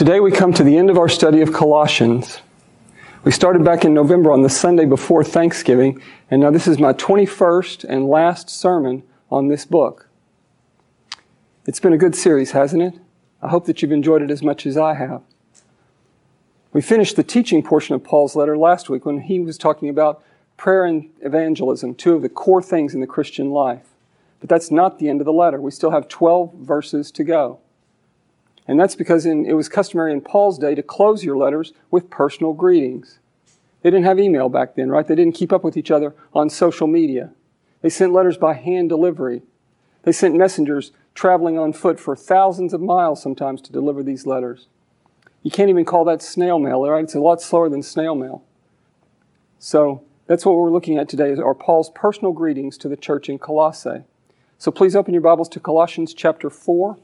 Today we come to the end of our study of Colossians. We started back in November on the Sunday before Thanksgiving, and now this is my 21st and last sermon on this book. It's been a good series, hasn't it? I hope that you've enjoyed it as much as I have. We finished the teaching portion of Paul's letter last week when he was talking about prayer and evangelism, two of the core things in the Christian life. But that's not the end of the letter. We still have 12 verses to go. And that's because in, it was customary in Paul's day to close your letters with personal greetings. They didn't have email back then, right? They didn't keep up with each other on social media. They sent letters by hand delivery. They sent messengers traveling on foot for thousands of miles sometimes to deliver these letters. You can't even call that snail mail, right? It's a lot slower than snail mail. So that's what we're looking at today are Paul's personal greetings to the church in Colossae. So please open your Bibles to Colossians chapter 4.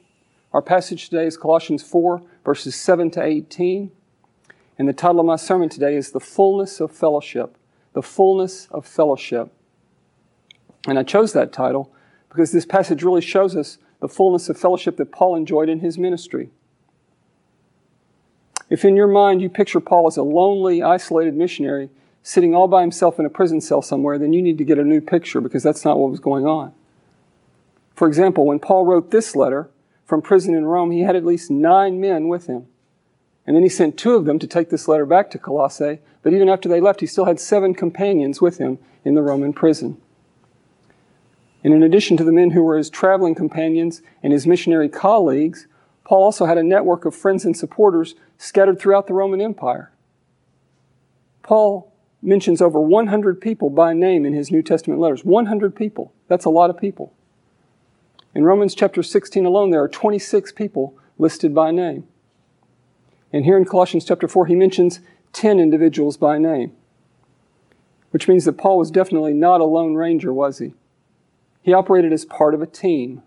Our passage today is Colossians 4, verses 7 to 18. And the title of my sermon today is The Fullness of Fellowship. The Fullness of Fellowship. And I chose that title because this passage really shows us the fullness of fellowship that Paul enjoyed in his ministry. If in your mind you picture Paul as a lonely, isolated missionary sitting all by himself in a prison cell somewhere, then you need to get a new picture because that's not what was going on. For example, when Paul wrote this letter, from prison in Rome, he had at least nine men with him. And then he sent two of them to take this letter back to Colossae, but even after they left, he still had seven companions with him in the Roman prison. And in addition to the men who were his traveling companions and his missionary colleagues, Paul also had a network of friends and supporters scattered throughout the Roman Empire. Paul mentions over 100 people by name in his New Testament letters. 100 people. That's a lot of people. In Romans chapter 16 alone, there are 26 people listed by name. And here in Colossians chapter 4, he mentions 10 individuals by name. Which means that Paul was definitely not a lone ranger, was he? He operated as part of a team.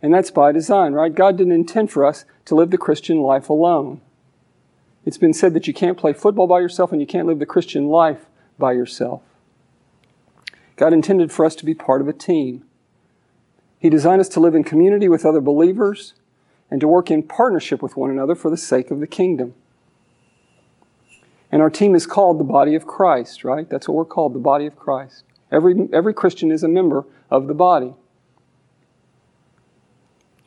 And that's by design, right? God didn't intend for us to live the Christian life alone. It's been said that you can't play football by yourself and you can't live the Christian life by yourself. God intended for us to be part of a team. He designed us to live in community with other believers and to work in partnership with one another for the sake of the kingdom. And our team is called the body of Christ, right? That's what we're called, the body of Christ. Every, every Christian is a member of the body.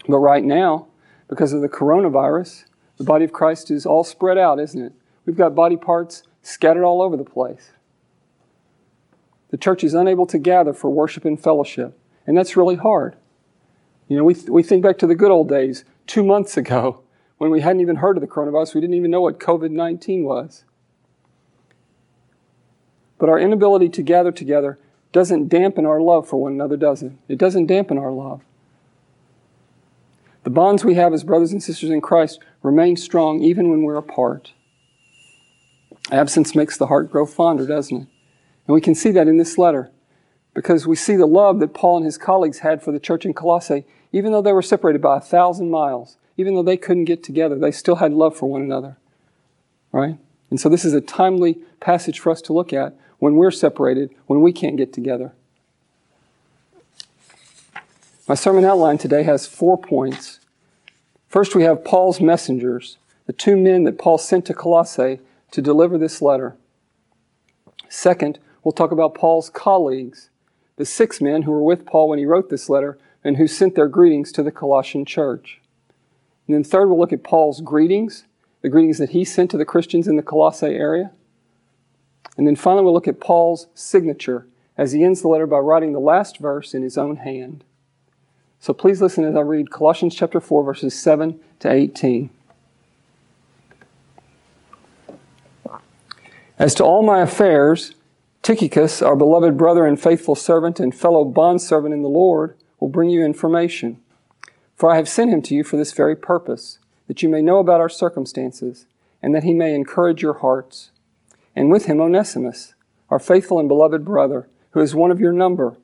But right now, because of the coronavirus, the body of Christ is all spread out, isn't it? We've got body parts scattered all over the place. The church is unable to gather for worship and fellowship, and that's really hard. You know, we, th- we think back to the good old days, two months ago, when we hadn't even heard of the coronavirus. We didn't even know what COVID 19 was. But our inability to gather together doesn't dampen our love for one another, does it? It doesn't dampen our love. The bonds we have as brothers and sisters in Christ remain strong even when we're apart. Absence makes the heart grow fonder, doesn't it? And we can see that in this letter because we see the love that Paul and his colleagues had for the church in Colossae, even though they were separated by a thousand miles, even though they couldn't get together, they still had love for one another. Right? And so this is a timely passage for us to look at when we're separated, when we can't get together. My sermon outline today has four points. First, we have Paul's messengers, the two men that Paul sent to Colossae to deliver this letter. Second, we'll talk about Paul's colleagues, the six men who were with Paul when he wrote this letter and who sent their greetings to the Colossian church. And then third, we'll look at Paul's greetings, the greetings that he sent to the Christians in the Colossae area. And then finally, we'll look at Paul's signature as he ends the letter by writing the last verse in his own hand. So please listen as I read Colossians chapter 4, verses 7 to 18. As to all my affairs, Tychicus, our beloved brother and faithful servant and fellow bondservant in the Lord, will bring you information. For I have sent him to you for this very purpose, that you may know about our circumstances, and that he may encourage your hearts. And with him Onesimus, our faithful and beloved brother, who is one of your number.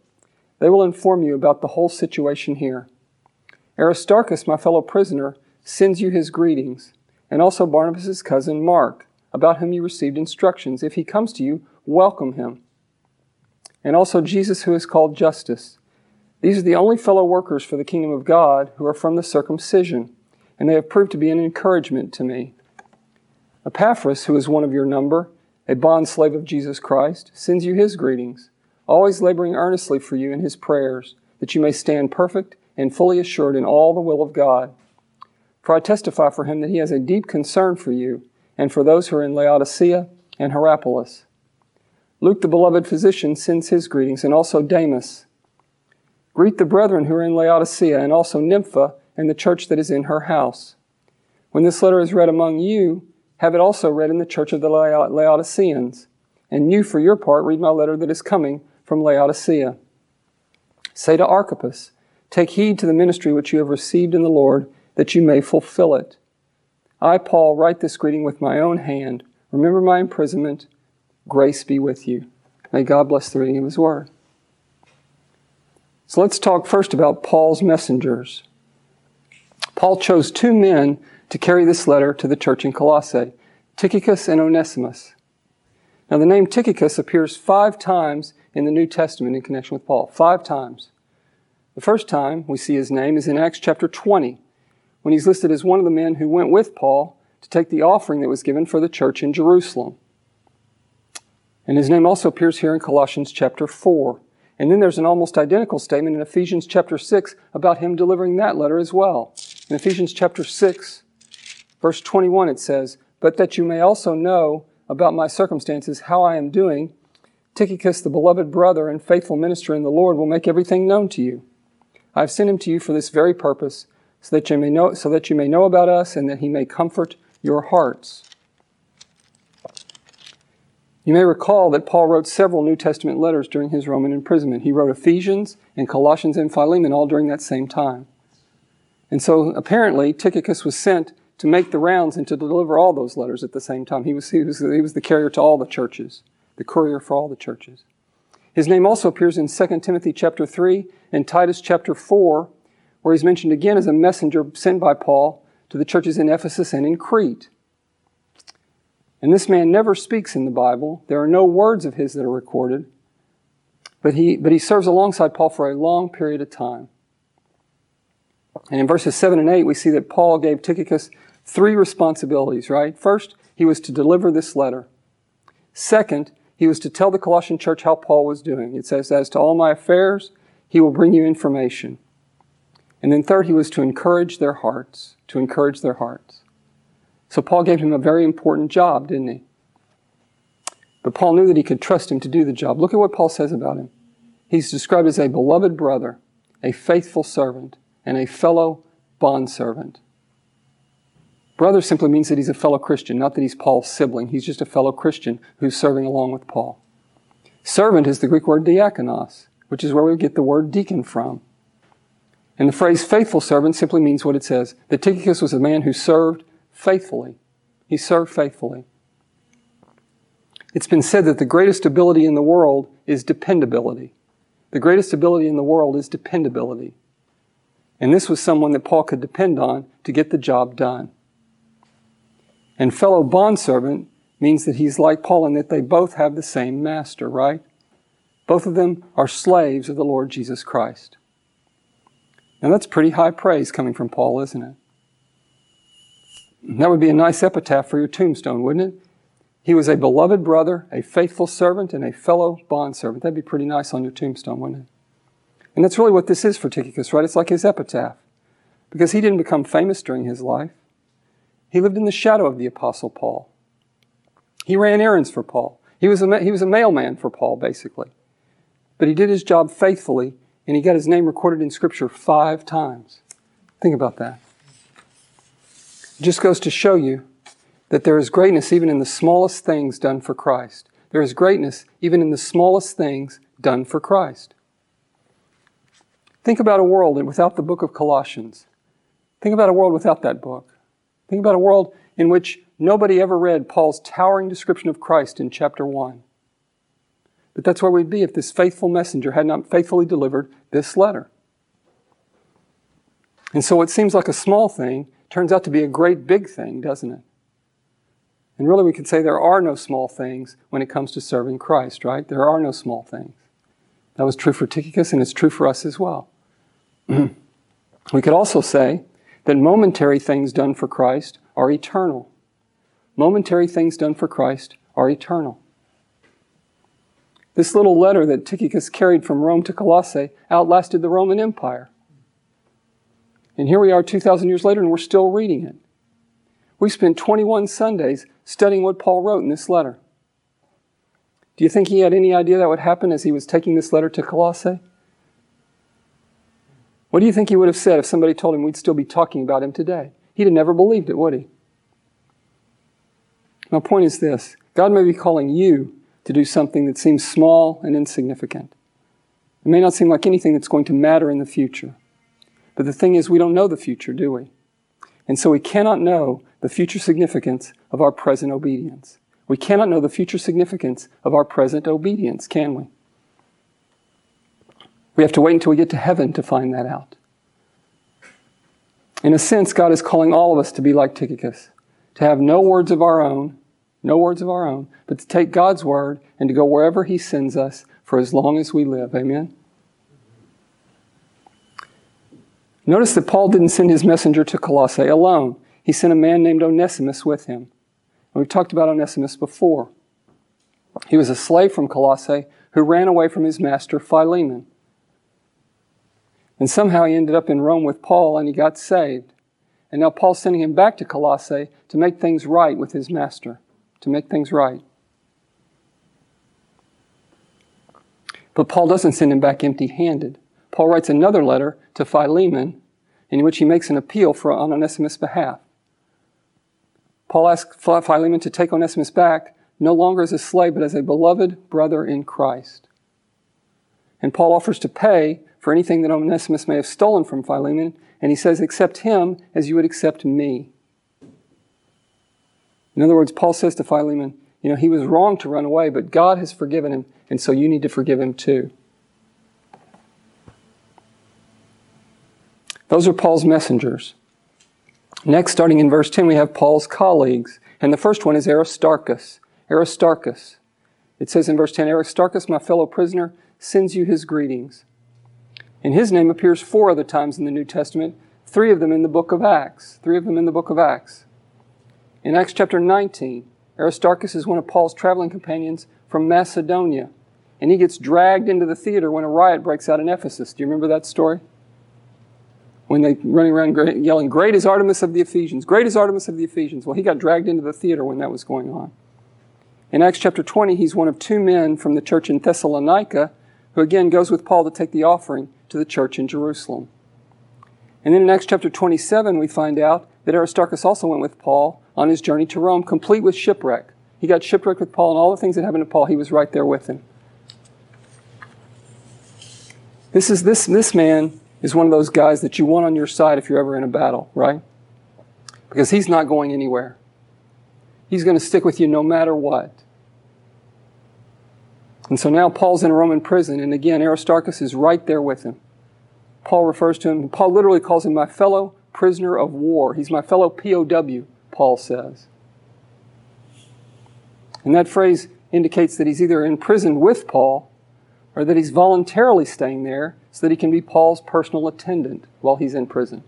They will inform you about the whole situation here. Aristarchus, my fellow prisoner, sends you his greetings, and also Barnabas' cousin Mark, about whom you received instructions. If he comes to you, welcome him. And also Jesus, who is called Justus. These are the only fellow workers for the kingdom of God who are from the circumcision, and they have proved to be an encouragement to me. Epaphras, who is one of your number, a bond slave of Jesus Christ, sends you his greetings, always laboring earnestly for you in his prayers, that you may stand perfect and fully assured in all the will of God. For I testify for him that he has a deep concern for you and for those who are in Laodicea and Hierapolis. Luke, the beloved physician, sends his greetings, and also Demas. Greet the brethren who are in Laodicea, and also Nympha and the church that is in her house. When this letter is read among you, have it also read in the church of the Laodiceans. And you, for your part, read my letter that is coming from Laodicea. Say to Archippus, Take heed to the ministry which you have received in the Lord, that you may fulfill it. I, Paul, write this greeting with my own hand. Remember my imprisonment. Grace be with you. May God bless the reading of His Word. So let's talk first about Paul's messengers. Paul chose two men to carry this letter to the church in Colossae Tychicus and Onesimus. Now, the name Tychicus appears five times in the New Testament in connection with Paul. Five times. The first time we see his name is in Acts chapter 20, when he's listed as one of the men who went with Paul to take the offering that was given for the church in Jerusalem. And his name also appears here in Colossians chapter 4. And then there's an almost identical statement in Ephesians chapter 6 about him delivering that letter as well. In Ephesians chapter 6, verse 21, it says, But that you may also know about my circumstances, how I am doing, Tychicus, the beloved brother and faithful minister in the Lord, will make everything known to you. I have sent him to you for this very purpose, so that you may know, so that you may know about us and that he may comfort your hearts. You may recall that Paul wrote several New Testament letters during his Roman imprisonment. He wrote Ephesians and Colossians and Philemon all during that same time. And so apparently Tychicus was sent to make the rounds and to deliver all those letters at the same time. He was, he was, he was the carrier to all the churches, the courier for all the churches. His name also appears in 2 Timothy chapter 3 and Titus chapter 4, where he's mentioned again as a messenger sent by Paul to the churches in Ephesus and in Crete. And this man never speaks in the Bible. There are no words of his that are recorded. But he, but he serves alongside Paul for a long period of time. And in verses 7 and 8, we see that Paul gave Tychicus three responsibilities, right? First, he was to deliver this letter. Second, he was to tell the Colossian church how Paul was doing. It says, As to all my affairs, he will bring you information. And then third, he was to encourage their hearts, to encourage their hearts. So Paul gave him a very important job, didn't he? But Paul knew that he could trust him to do the job. Look at what Paul says about him. He's described as a beloved brother, a faithful servant, and a fellow bondservant. Brother simply means that he's a fellow Christian, not that he's Paul's sibling. He's just a fellow Christian who's serving along with Paul. Servant is the Greek word diakonos, which is where we get the word deacon from. And the phrase faithful servant simply means what it says that Tychicus was a man who served faithfully. He served faithfully. It's been said that the greatest ability in the world is dependability. The greatest ability in the world is dependability. And this was someone that Paul could depend on to get the job done. And fellow bondservant means that he's like Paul in that they both have the same master, right? Both of them are slaves of the Lord Jesus Christ. Now that's pretty high praise coming from Paul, isn't it? That would be a nice epitaph for your tombstone, wouldn't it? He was a beloved brother, a faithful servant, and a fellow bondservant. That'd be pretty nice on your tombstone, wouldn't it? And that's really what this is for Tychicus, right? It's like his epitaph. Because he didn't become famous during his life. He lived in the shadow of the Apostle Paul. He ran errands for Paul. He was a, he was a mailman for Paul, basically. But he did his job faithfully, and he got his name recorded in Scripture five times. Think about that. Just goes to show you that there is greatness even in the smallest things done for Christ. There is greatness even in the smallest things done for Christ. Think about a world without the book of Colossians. Think about a world without that book. Think about a world in which nobody ever read Paul's towering description of Christ in chapter 1. But that's where we'd be if this faithful messenger had not faithfully delivered this letter. And so it seems like a small thing turns out to be a great big thing, doesn't it? And really, we could say there are no small things when it comes to serving Christ, right? There are no small things. That was true for Tychicus, and it's true for us as well. we could also say that momentary things done for Christ are eternal. Momentary things done for Christ are eternal. This little letter that Tychicus carried from Rome to Colossae outlasted the Roman Empire. And here we are 2,000 years later, and we're still reading it. We spent 21 Sundays studying what Paul wrote in this letter. Do you think he had any idea that would happen as he was taking this letter to Colossae? What do you think he would have said if somebody told him we'd still be talking about him today? He'd have never believed it, would he? My point is this God may be calling you to do something that seems small and insignificant. It may not seem like anything that's going to matter in the future. But the thing is, we don't know the future, do we? And so we cannot know the future significance of our present obedience. We cannot know the future significance of our present obedience, can we? We have to wait until we get to heaven to find that out. In a sense, God is calling all of us to be like Tychicus, to have no words of our own, no words of our own, but to take God's word and to go wherever He sends us for as long as we live. Amen? Notice that Paul didn't send his messenger to Colossae alone. He sent a man named Onesimus with him. And we've talked about Onesimus before. He was a slave from Colossae who ran away from his master Philemon. And somehow he ended up in Rome with Paul and he got saved. And now Paul's sending him back to Colossae to make things right with his master, to make things right. But Paul doesn't send him back empty handed. Paul writes another letter to Philemon in which he makes an appeal for, on Onesimus' behalf. Paul asks Philemon to take Onesimus back no longer as a slave, but as a beloved brother in Christ. And Paul offers to pay for anything that Onesimus may have stolen from Philemon, and he says, Accept him as you would accept me. In other words, Paul says to Philemon, You know, he was wrong to run away, but God has forgiven him, and so you need to forgive him too. Those are Paul's messengers. Next, starting in verse 10, we have Paul's colleagues. And the first one is Aristarchus. Aristarchus. It says in verse 10 Aristarchus, my fellow prisoner, sends you his greetings. And his name appears four other times in the New Testament, three of them in the book of Acts. Three of them in the book of Acts. In Acts chapter 19, Aristarchus is one of Paul's traveling companions from Macedonia. And he gets dragged into the theater when a riot breaks out in Ephesus. Do you remember that story? When they running around yelling, Great is Artemis of the Ephesians! Great is Artemis of the Ephesians! Well, he got dragged into the theater when that was going on. In Acts chapter 20, he's one of two men from the church in Thessalonica who again goes with Paul to take the offering to the church in Jerusalem. And then in Acts chapter 27, we find out that Aristarchus also went with Paul on his journey to Rome, complete with shipwreck. He got shipwrecked with Paul, and all the things that happened to Paul, he was right there with him. This is this this man is one of those guys that you want on your side if you're ever in a battle, right? Because he's not going anywhere. He's going to stick with you no matter what. And so now Paul's in a Roman prison, and again, Aristarchus is right there with him. Paul refers to him, Paul literally calls him my fellow prisoner of war. He's my fellow POW, Paul says. And that phrase indicates that he's either in prison with Paul or that he's voluntarily staying there so that he can be Paul's personal attendant while he's in prison.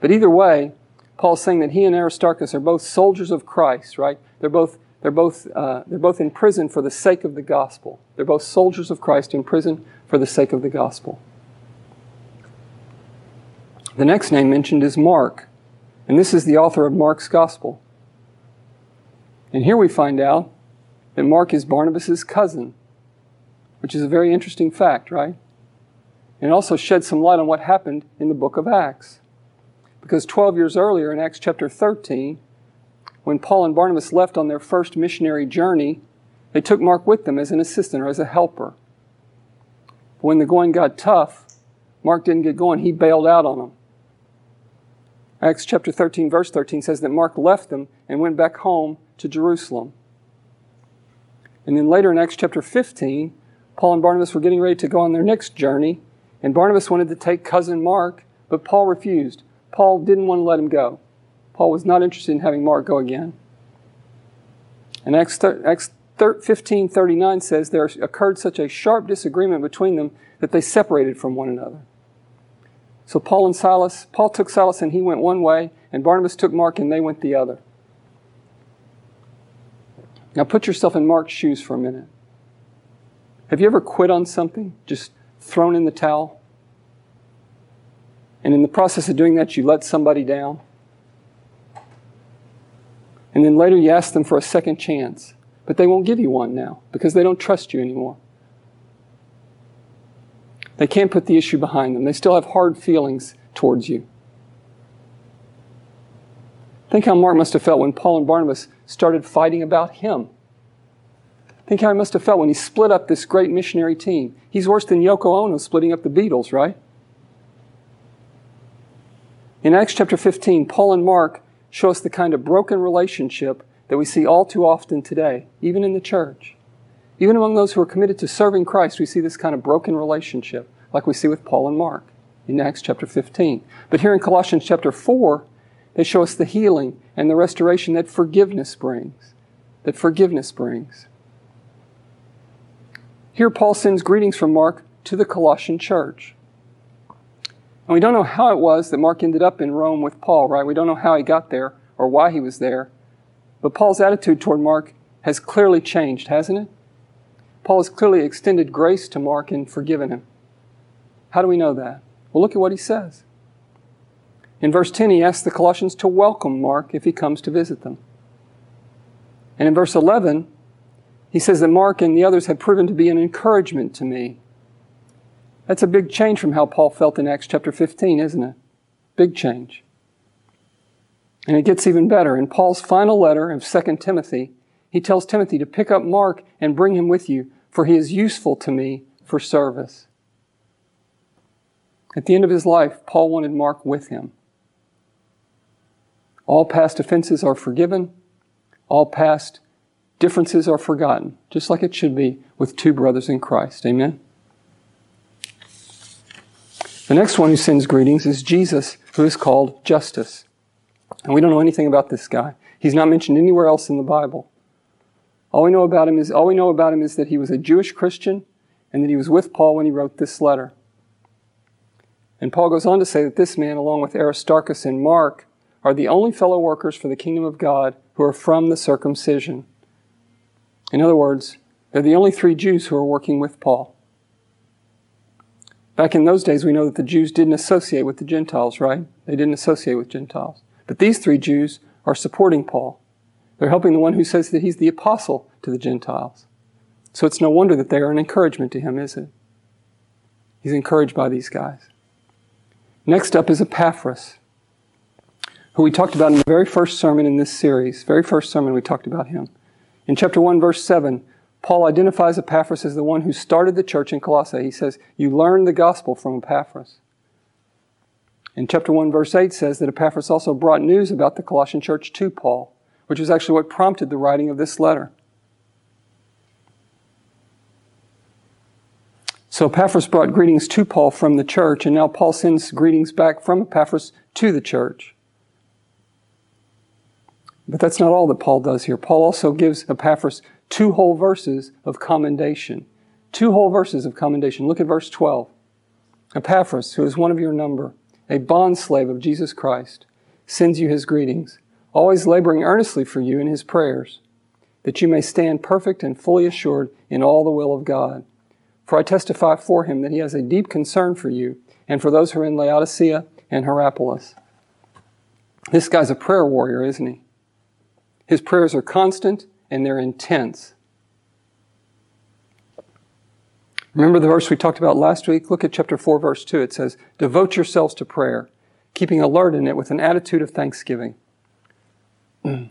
But either way, Paul's saying that he and Aristarchus are both soldiers of Christ, right? They're both they're both, uh, they're both in prison for the sake of the gospel. They're both soldiers of Christ in prison for the sake of the gospel. The next name mentioned is Mark, and this is the author of Mark's gospel. And here we find out that Mark is Barnabas' cousin, which is a very interesting fact, right? And also sheds some light on what happened in the book of Acts. Because 12 years earlier, in Acts chapter 13, when Paul and Barnabas left on their first missionary journey, they took Mark with them as an assistant or as a helper. But when the going got tough, Mark didn't get going. He bailed out on them. Acts chapter 13, verse 13 says that Mark left them and went back home to Jerusalem. And then later in Acts chapter 15, Paul and Barnabas were getting ready to go on their next journey, and Barnabas wanted to take cousin Mark, but Paul refused. Paul didn't want to let him go. Paul was not interested in having Mark go again. And Acts, Acts 15:39 says there occurred such a sharp disagreement between them that they separated from one another. So Paul and Silas, Paul took Silas and he went one way, and Barnabas took Mark and they went the other. Now put yourself in Mark's shoes for a minute. Have you ever quit on something? Just thrown in the towel? And in the process of doing that, you let somebody down? And then later you ask them for a second chance, but they won't give you one now because they don't trust you anymore. They can't put the issue behind them. They still have hard feelings towards you. Think how Mark must have felt when Paul and Barnabas started fighting about him. Think how he must have felt when he split up this great missionary team. He's worse than Yoko Ono splitting up the Beatles, right? In Acts chapter 15, Paul and Mark show us the kind of broken relationship that we see all too often today, even in the church. Even among those who are committed to serving Christ, we see this kind of broken relationship, like we see with Paul and Mark in Acts chapter 15. But here in Colossians chapter 4, they show us the healing and the restoration that forgiveness brings. That forgiveness brings. Here, Paul sends greetings from Mark to the Colossian church. And we don't know how it was that Mark ended up in Rome with Paul, right? We don't know how he got there or why he was there. But Paul's attitude toward Mark has clearly changed, hasn't it? Paul has clearly extended grace to Mark and forgiven him. How do we know that? Well, look at what he says. In verse 10, he asks the Colossians to welcome Mark if he comes to visit them. And in verse 11, he says that Mark and the others have proven to be an encouragement to me. That's a big change from how Paul felt in Acts chapter 15, isn't it? Big change. And it gets even better. In Paul's final letter of 2 Timothy, he tells Timothy to pick up Mark and bring him with you, for he is useful to me for service. At the end of his life, Paul wanted Mark with him. All past offenses are forgiven, all past differences are forgotten, just like it should be with two brothers in Christ. Amen? The next one who sends greetings is Jesus, who is called Justus. And we don't know anything about this guy. He's not mentioned anywhere else in the Bible. All we know about him is all we know about him is that he was a Jewish Christian and that he was with Paul when he wrote this letter. And Paul goes on to say that this man, along with Aristarchus and Mark, are the only fellow workers for the kingdom of God who are from the circumcision. In other words, they're the only three Jews who are working with Paul. Back in those days, we know that the Jews didn't associate with the Gentiles, right? They didn't associate with Gentiles. But these three Jews are supporting Paul. They're helping the one who says that he's the apostle to the Gentiles. So it's no wonder that they are an encouragement to him, is it? He's encouraged by these guys. Next up is Epaphras, who we talked about in the very first sermon in this series. Very first sermon we talked about him. In chapter 1, verse 7, Paul identifies Epaphras as the one who started the church in Colossae. He says, You learned the gospel from Epaphras. In chapter 1, verse 8 says that Epaphras also brought news about the Colossian church to Paul which is actually what prompted the writing of this letter. So Epaphras brought greetings to Paul from the church, and now Paul sends greetings back from Epaphras to the church. But that's not all that Paul does here. Paul also gives Epaphras two whole verses of commendation. Two whole verses of commendation. Look at verse 12. Epaphras, who is one of your number, a bondslave of Jesus Christ, sends you his greetings always laboring earnestly for you in his prayers, that you may stand perfect and fully assured in all the will of God. For I testify for him that he has a deep concern for you and for those who are in Laodicea and Hierapolis. This guy's a prayer warrior, isn't he? His prayers are constant and they're intense. Remember the verse we talked about last week? Look at chapter 4, verse 2. It says, Devote yourselves to prayer, keeping alert in it with an attitude of thanksgiving.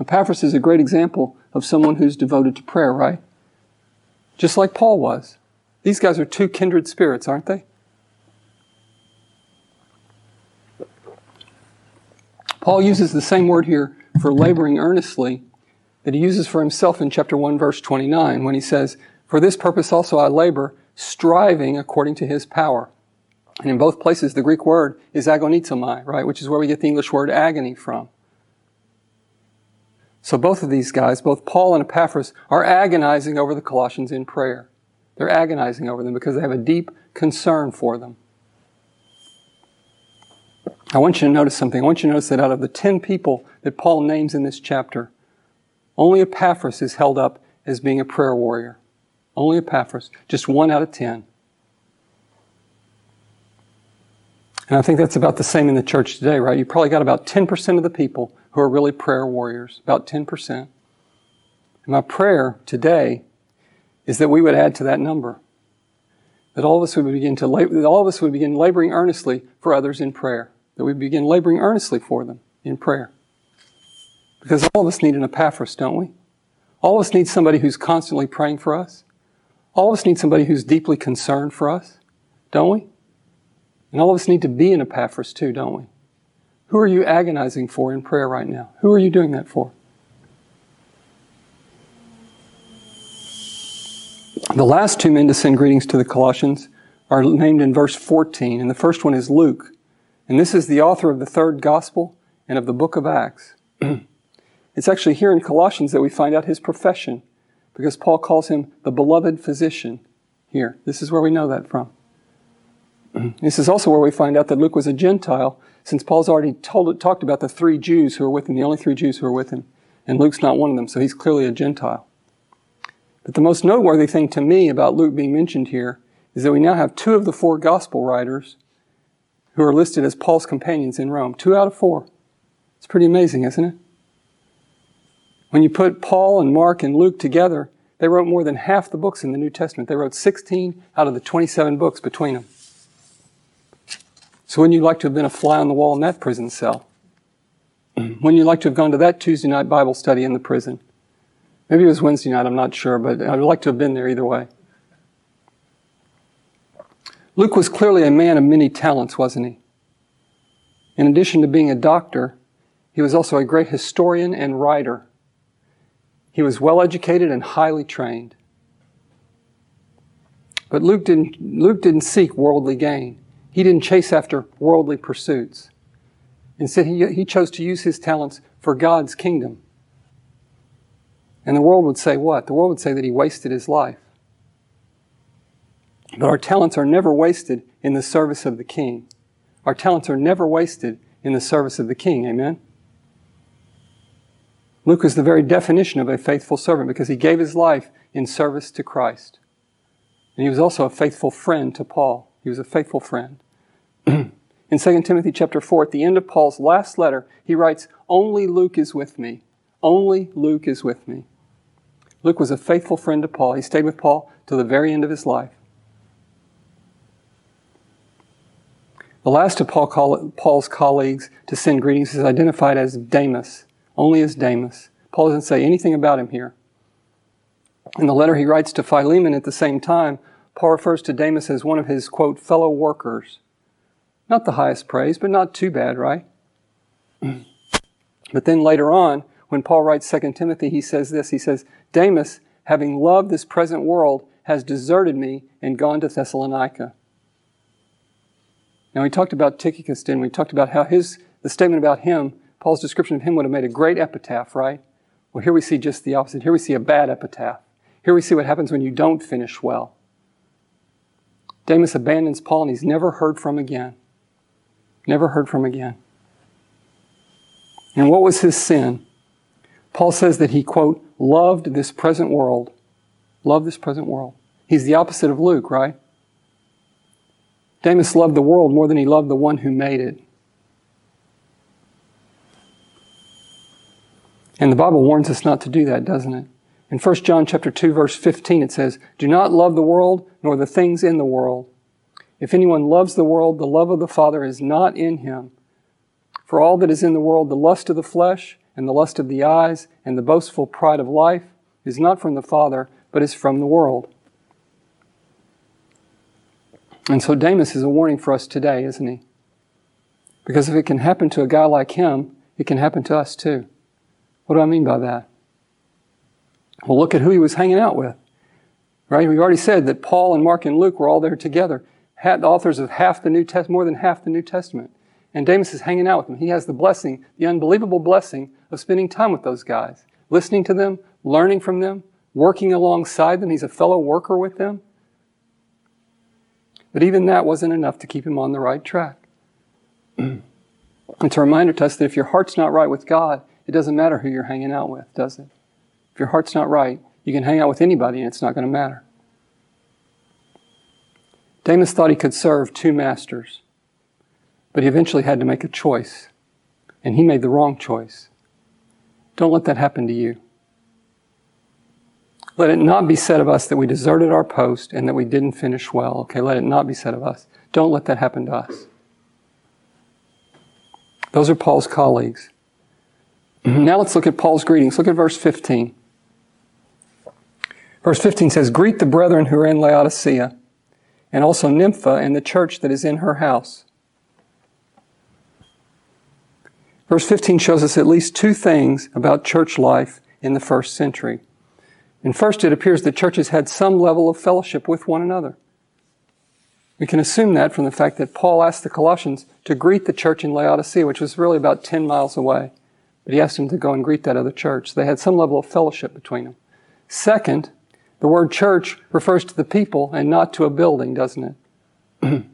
Epaphras is a great example of someone who's devoted to prayer, right? Just like Paul was. These guys are two kindred spirits, aren't they? Paul uses the same word here for laboring earnestly that he uses for himself in chapter 1, verse 29, when he says, For this purpose also I labor, striving according to his power. And in both places, the Greek word is agonizomai, right, which is where we get the English word agony from. So both of these guys, both Paul and Epaphras, are agonizing over the Colossians in prayer. They're agonizing over them because they have a deep concern for them. I want you to notice something. I want you to notice that out of the 10 people that Paul names in this chapter, only Epaphras is held up as being a prayer warrior. Only Epaphras. Just one out of 10. And I think that's about the same in the church today, right? You probably got about 10% of the people who are really prayer warriors. About 10%. And my prayer today is that we would add to that number. That all of us would begin to that all of us would begin laboring earnestly for others in prayer. That we begin laboring earnestly for them in prayer. Because all of us need an Epaphras, don't we? All of us need somebody who's constantly praying for us. All of us need somebody who's deeply concerned for us, don't we? And all of us need to be an Epaphras too, don't we? Who are you agonizing for in prayer right now? Who are you doing that for? The last two men to send greetings to the Colossians are named in verse 14, and the first one is Luke. And this is the author of the third gospel and of the book of Acts. it's actually here in Colossians that we find out his profession, because Paul calls him the beloved physician here. This is where we know that from. this is also where we find out that Luke was a Gentile, since Paul's already told, talked about the three Jews who were with him, the only three Jews who were with him. And Luke's not one of them, so he's clearly a Gentile. But the most noteworthy thing to me about Luke being mentioned here is that we now have two of the four gospel writers who are listed as Paul's companions in Rome. Two out of four. It's pretty amazing, isn't it? When you put Paul and Mark and Luke together, they wrote more than half the books in the New Testament. They wrote 16 out of the 27 books between them. So wouldn't you like to have been a fly on the wall in that prison cell? Wouldn't you like to have gone to that Tuesday night Bible study in the prison? Maybe it was Wednesday night, I'm not sure, but I'd like to have been there either way. Luke was clearly a man of many talents, wasn't he? In addition to being a doctor, he was also a great historian and writer. He was well educated and highly trained. But Luke didn't, Luke didn't seek worldly gain. He didn't chase after worldly pursuits. Instead, he, he chose to use his talents for God's kingdom. And the world would say what? The world would say that he wasted his life. But our talents are never wasted in the service of the King. Our talents are never wasted in the service of the King. Amen? Luke is the very definition of a faithful servant because he gave his life in service to Christ. And he was also a faithful friend to Paul. He was a faithful friend. in 2 Timothy chapter 4, at the end of Paul's last letter, he writes, Only Luke is with me. Only Luke is with me. Luke was a faithful friend to Paul. He stayed with Paul till the very end of his life. The last of Paul, Paul's colleagues to send greetings is identified as Demas, only as Demas. Paul doesn't say anything about him here. In the letter he writes to Philemon at the same time, Paul refers to Demas as one of his, quote, fellow workers. Not the highest praise, but not too bad, right? But then later on, when Paul writes 2 Timothy, he says this He says, Demas, having loved this present world, has deserted me and gone to Thessalonica. Now, we talked about Tychicus, didn't we? we talked about how his, the statement about him, Paul's description of him would have made a great epitaph, right? Well, here we see just the opposite. Here we see a bad epitaph. Here we see what happens when you don't finish well. Demas abandons Paul and he's never heard from again. Never heard from again. And what was his sin? Paul says that he, quote, loved this present world. Loved this present world. He's the opposite of Luke, right? Demas loved the world more than he loved the one who made it. And the Bible warns us not to do that, doesn't it? In 1 John chapter 2 verse 15 it says, "Do not love the world nor the things in the world. If anyone loves the world, the love of the Father is not in him. For all that is in the world, the lust of the flesh, and the lust of the eyes and the boastful pride of life is not from the Father, but is from the world. And so Demas is a warning for us today, isn't he? Because if it can happen to a guy like him, it can happen to us too. What do I mean by that? Well, look at who he was hanging out with. Right? We've already said that Paul and Mark and Luke were all there together, had the authors of half the New Testament, more than half the New Testament. And Demas is hanging out with them. He has the blessing, the unbelievable blessing of spending time with those guys, listening to them, learning from them, working alongside them. He's a fellow worker with them. But even that wasn't enough to keep him on the right track. It's a reminder to us that if your heart's not right with God, it doesn't matter who you're hanging out with, does it? If your heart's not right, you can hang out with anybody and it's not going to matter. Demas thought he could serve two masters, but he eventually had to make a choice, and he made the wrong choice. Don't let that happen to you. Let it not be said of us that we deserted our post and that we didn't finish well. Okay, let it not be said of us. Don't let that happen to us. Those are Paul's colleagues. Now let's look at Paul's greetings. Look at verse 15. Verse 15 says, Greet the brethren who are in Laodicea, and also Nympha and the church that is in her house. Verse 15 shows us at least two things about church life in the first century. And first, it appears that churches had some level of fellowship with one another. We can assume that from the fact that Paul asked the Colossians to greet the church in Laodicea, which was really about 10 miles away. But he asked them to go and greet that other church. They had some level of fellowship between them. Second, the word church refers to the people and not to a building, doesn't it?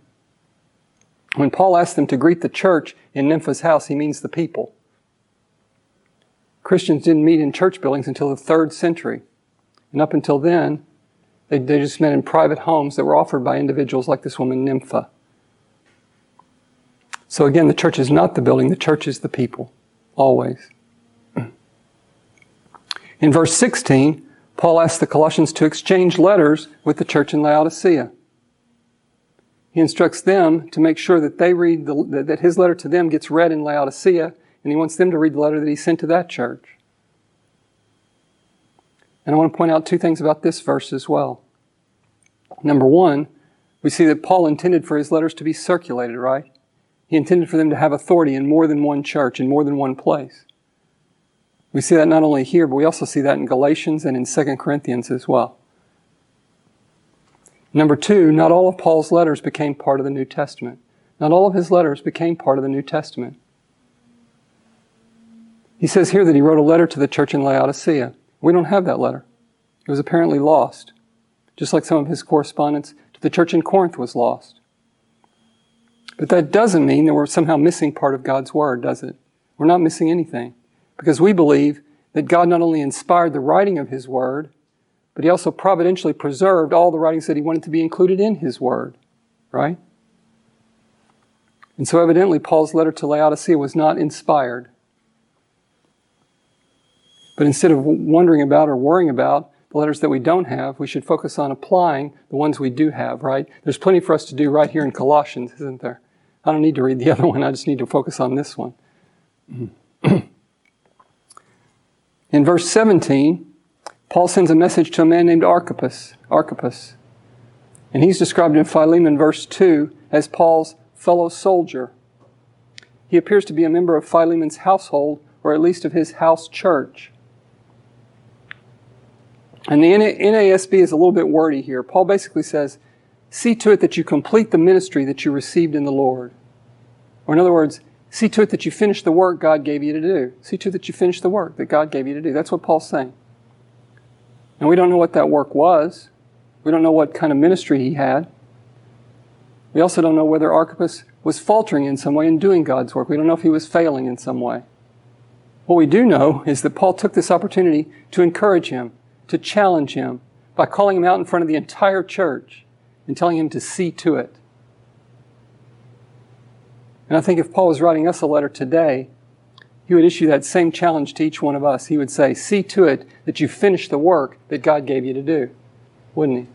when Paul asked them to greet the church in Nympha's house, he means the people. Christians didn't meet in church buildings until the third century. And up until then, they, they just met in private homes that were offered by individuals like this woman, Nympha. So again, the church is not the building, the church is the people, always. In verse 16, Paul asks the Colossians to exchange letters with the church in Laodicea. He instructs them to make sure that they read the, that his letter to them gets read in Laodicea, and he wants them to read the letter that he sent to that church. And I want to point out two things about this verse as well. Number one, we see that Paul intended for his letters to be circulated, right? He intended for them to have authority in more than one church, in more than one place. We see that not only here, but we also see that in Galatians and in 2 Corinthians as well. Number two, not all of Paul's letters became part of the New Testament. Not all of his letters became part of the New Testament. He says here that he wrote a letter to the church in Laodicea. We don't have that letter. It was apparently lost, just like some of his correspondence to the church in Corinth was lost. But that doesn't mean that we're somehow missing part of God's Word, does it? We're not missing anything. Because we believe that God not only inspired the writing of His Word, but He also providentially preserved all the writings that He wanted to be included in His Word. Right? And so evidently Paul's letter to Laodicea was not inspired. But instead of wondering about or worrying about the letters that we don't have, we should focus on applying the ones we do have, right? There's plenty for us to do right here in Colossians, isn't there? I don't need to read the other one, I just need to focus on this one. in verse 17, Paul sends a message to a man named Archippus. Archippus. And he's described in Philemon verse 2 as Paul's fellow soldier. He appears to be a member of Philemon's household, or at least of his house church. And the NASB is a little bit wordy here. Paul basically says, see to it that you complete the ministry that you received in the Lord. Or in other words, see to it that you finish the work God gave you to do. See to it that you finish the work that God gave you to do. That's what Paul's saying. And we don't know what that work was. We don't know what kind of ministry he had. We also don't know whether Archippus was faltering in some way in doing God's work. We don't know if he was failing in some way. What we do know is that Paul took this opportunity to encourage him to challenge him by calling him out in front of the entire church and telling him to see to it. And I think if Paul was writing us a letter today, he would issue that same challenge to each one of us. He would say, See to it that you finish the work that God gave you to do, wouldn't he?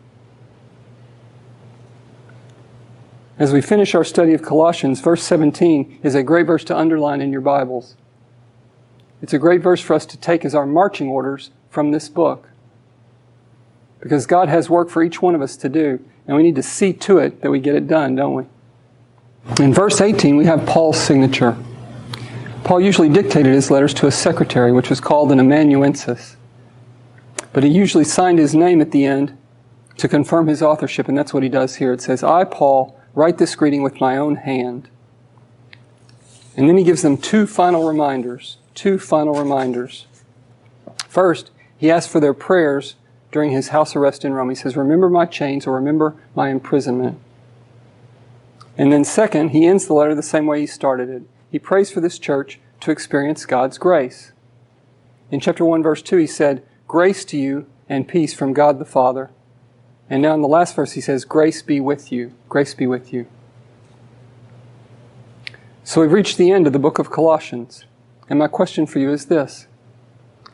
As we finish our study of Colossians, verse 17 is a great verse to underline in your Bibles. It's a great verse for us to take as our marching orders from this book. Because God has work for each one of us to do, and we need to see to it that we get it done, don't we? In verse 18, we have Paul's signature. Paul usually dictated his letters to a secretary, which was called an amanuensis. But he usually signed his name at the end to confirm his authorship, and that's what he does here. It says, I, Paul, write this greeting with my own hand. And then he gives them two final reminders. Two final reminders. First, he asks for their prayers during his house arrest in Rome. He says, Remember my chains or remember my imprisonment. And then, second, he ends the letter the same way he started it. He prays for this church to experience God's grace. In chapter 1, verse 2, he said, Grace to you and peace from God the Father. And now in the last verse, he says, Grace be with you. Grace be with you. So we've reached the end of the book of Colossians. And my question for you is this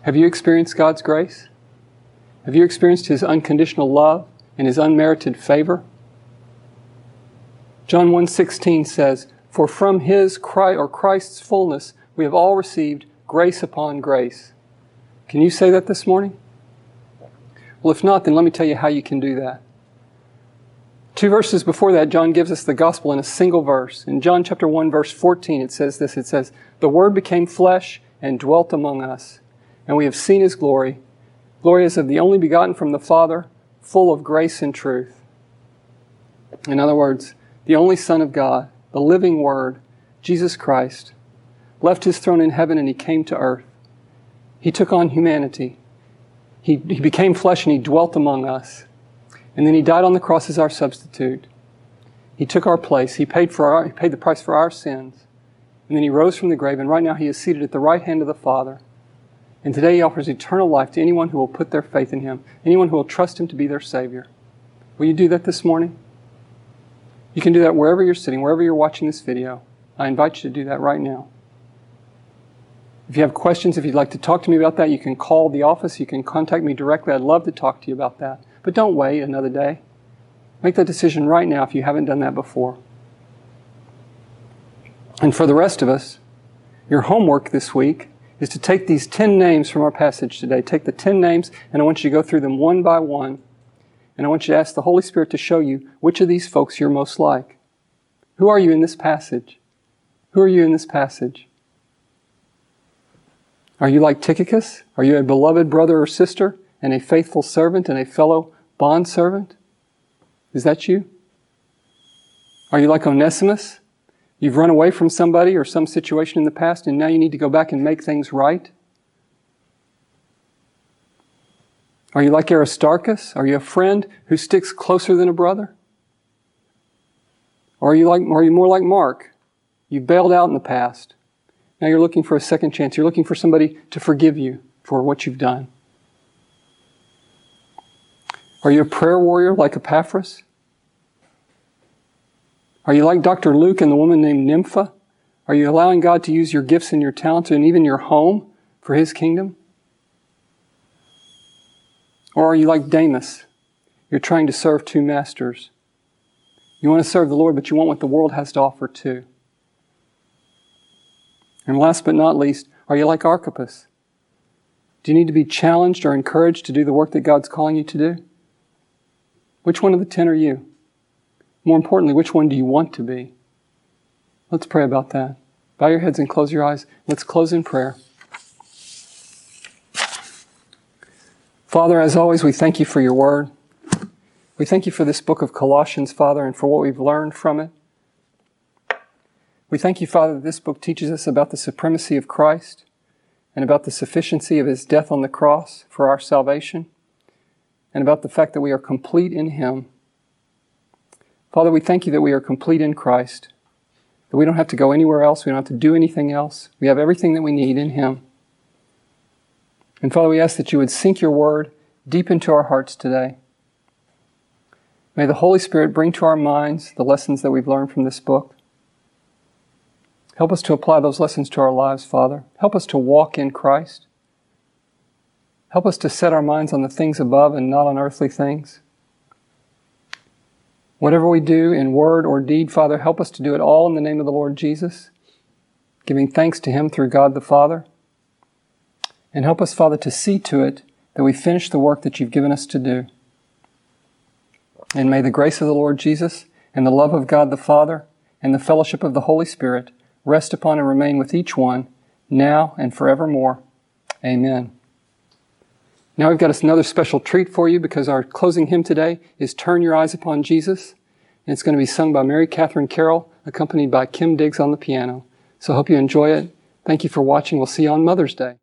Have you experienced God's grace? Have you experienced His unconditional love and His unmerited favor? John 1:16 says, "For from his Christ or Christ's fullness we have all received grace upon grace." Can you say that this morning? Well, if not, then let me tell you how you can do that. Two verses before that, John gives us the gospel in a single verse. In John chapter 1, verse 14, it says this it says, The Word became flesh and dwelt among us, and we have seen his glory. Glory is of the only begotten from the Father, full of grace and truth. In other words, the only Son of God, the living Word, Jesus Christ, left his throne in heaven and he came to earth. He took on humanity. He, he became flesh and he dwelt among us. And then he died on the cross as our substitute. He took our place. He paid, for our, he paid the price for our sins. And then he rose from the grave, and right now he is seated at the right hand of the Father. And today he offers eternal life to anyone who will put their faith in him, anyone who will trust him to be their Savior. Will you do that this morning? You can do that wherever you're sitting, wherever you're watching this video. I invite you to do that right now. If you have questions, if you'd like to talk to me about that, you can call the office. You can contact me directly. I'd love to talk to you about that. But don't wait another day. Make that decision right now if you haven't done that before. And for the rest of us, your homework this week is to take these 10 names from our passage today. Take the 10 names, and I want you to go through them one by one. And I want you to ask the Holy Spirit to show you which of these folks you're most like. Who are you in this passage? Who are you in this passage? Are you like Tychicus? Are you a beloved brother or sister and a faithful servant and a fellow bondservant? Is that you? Are you like Onesimus? You've run away from somebody or some situation in the past and now you need to go back and make things right? Are you like Aristarchus? Are you a friend who sticks closer than a brother? Or are you, like, are you more like Mark? You've bailed out in the past. Now you're looking for a second chance. You're looking for somebody to forgive you for what you've done. Are you a prayer warrior like Epaphras? Are you like Dr. Luke and the woman named Nympha? Are you allowing God to use your gifts and your talents and even your home for His kingdom? Or are you like Demas? You're trying to serve two masters. You want to serve the Lord, but you want what the world has to offer too. And last but not least, are you like Archippus? Do you need to be challenged or encouraged to do the work that God's calling you to do? Which one of the ten are you? More importantly, which one do you want to be? Let's pray about that. Bow your heads and close your eyes. Let's close in prayer. Father, as always, we thank you for your word. We thank you for this book of Colossians, Father, and for what we've learned from it. We thank you, Father, that this book teaches us about the supremacy of Christ and about the sufficiency of his death on the cross for our salvation and about the fact that we are complete in him. Father, we thank you that we are complete in Christ, that we don't have to go anywhere else, we don't have to do anything else. We have everything that we need in him. And Father, we ask that you would sink your word deep into our hearts today. May the Holy Spirit bring to our minds the lessons that we've learned from this book. Help us to apply those lessons to our lives, Father. Help us to walk in Christ. Help us to set our minds on the things above and not on earthly things. Whatever we do in word or deed, Father, help us to do it all in the name of the Lord Jesus, giving thanks to Him through God the Father. And help us, Father, to see to it that we finish the work that you've given us to do. And may the grace of the Lord Jesus and the love of God the Father and the fellowship of the Holy Spirit rest upon and remain with each one, now and forevermore. Amen. Now we've got us another special treat for you because our closing hymn today is Turn Your Eyes Upon Jesus. And it's going to be sung by Mary Catherine Carroll, accompanied by Kim Diggs on the piano. So I hope you enjoy it. Thank you for watching. We'll see you on Mother's Day.